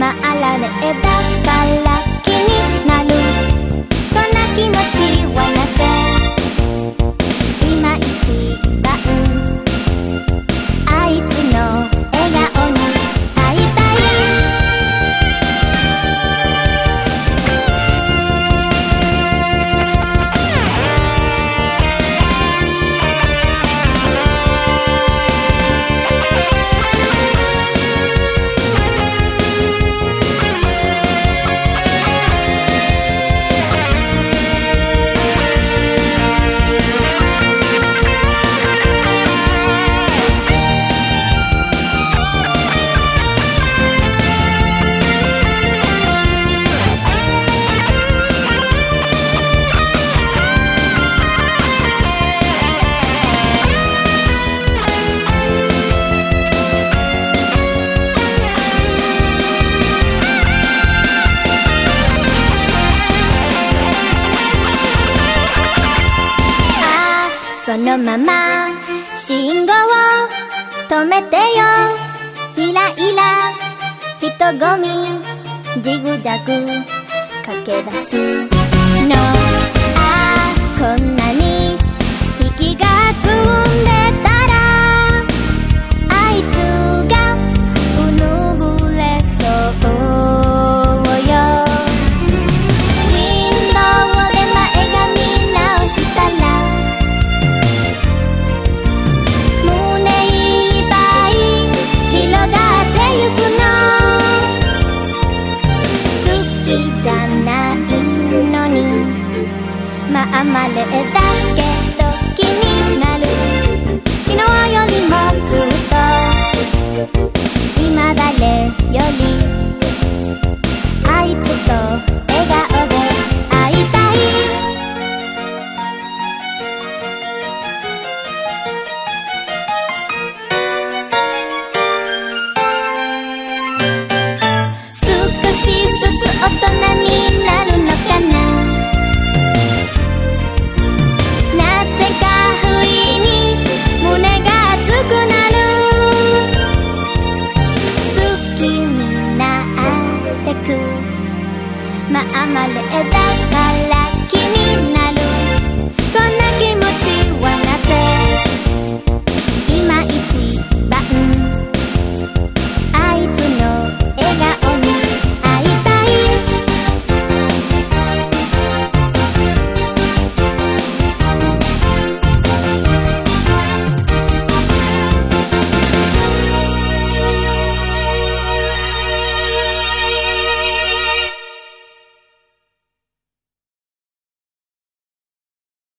回らねばからのまま信号を止めてよ。イライラ人混みジグザグ駆け出すの。